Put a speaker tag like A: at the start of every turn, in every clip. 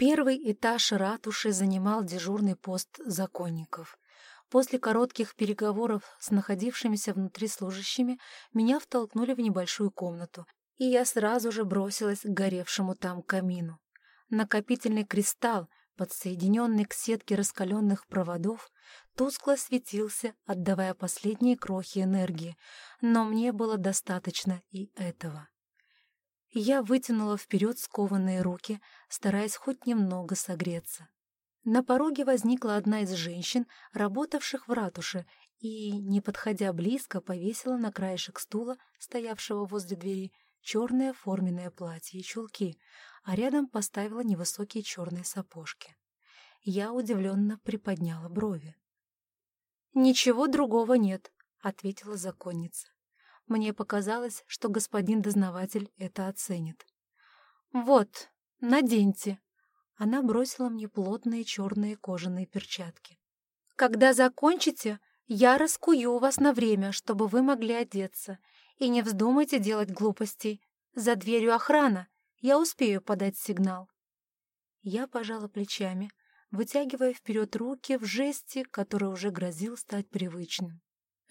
A: Первый этаж ратуши занимал дежурный пост законников. После коротких переговоров с находившимися внутри служащими меня втолкнули в небольшую комнату, и я сразу же бросилась к горевшему там камину. Накопительный кристалл, подсоединенный к сетке раскаленных проводов, тускло светился, отдавая последние крохи энергии, но мне было достаточно и этого. Я вытянула вперед скованные руки, стараясь хоть немного согреться. На пороге возникла одна из женщин, работавших в ратуше, и, не подходя близко, повесила на краешек стула, стоявшего возле двери, черное форменное платье и чулки, а рядом поставила невысокие черные сапожки. Я удивленно приподняла брови. «Ничего другого нет», — ответила законница. Мне показалось, что господин дознаватель это оценит. «Вот, наденьте». Она бросила мне плотные черные кожаные перчатки. «Когда закончите, я раскую вас на время, чтобы вы могли одеться. И не вздумайте делать глупостей. За дверью охрана. Я успею подать сигнал». Я пожала плечами, вытягивая вперед руки в жесте, который уже грозил стать привычным.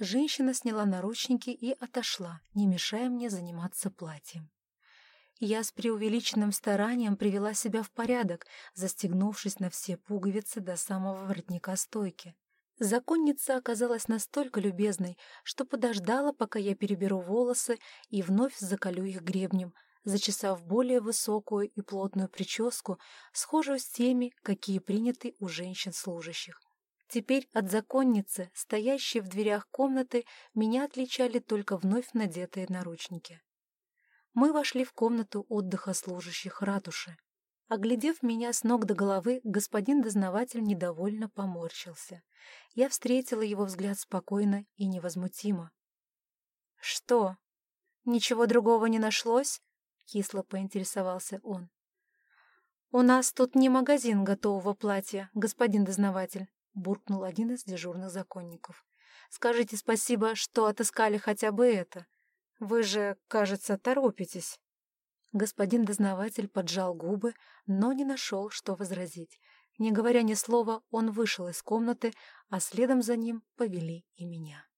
A: Женщина сняла наручники и отошла, не мешая мне заниматься платьем. Я с преувеличенным старанием привела себя в порядок, застегнувшись на все пуговицы до самого воротника стойки. Законница оказалась настолько любезной, что подождала, пока я переберу волосы и вновь заколю их гребнем, зачесав более высокую и плотную прическу, схожую с теми, какие приняты у женщин-служащих. Теперь от законницы, стоящей в дверях комнаты, меня отличали только вновь надетые наручники. Мы вошли в комнату отдыха служащих ратуши. Оглядев меня с ног до головы, господин дознаватель недовольно поморщился. Я встретила его взгляд спокойно и невозмутимо. «Что? Ничего другого не нашлось?» — кисло поинтересовался он. «У нас тут не магазин готового платья, господин дознаватель», — буркнул один из дежурных законников. «Скажите спасибо, что отыскали хотя бы это. Вы же, кажется, торопитесь». Господин дознаватель поджал губы, но не нашел, что возразить. Не говоря ни слова, он вышел из комнаты, а следом за ним повели и меня.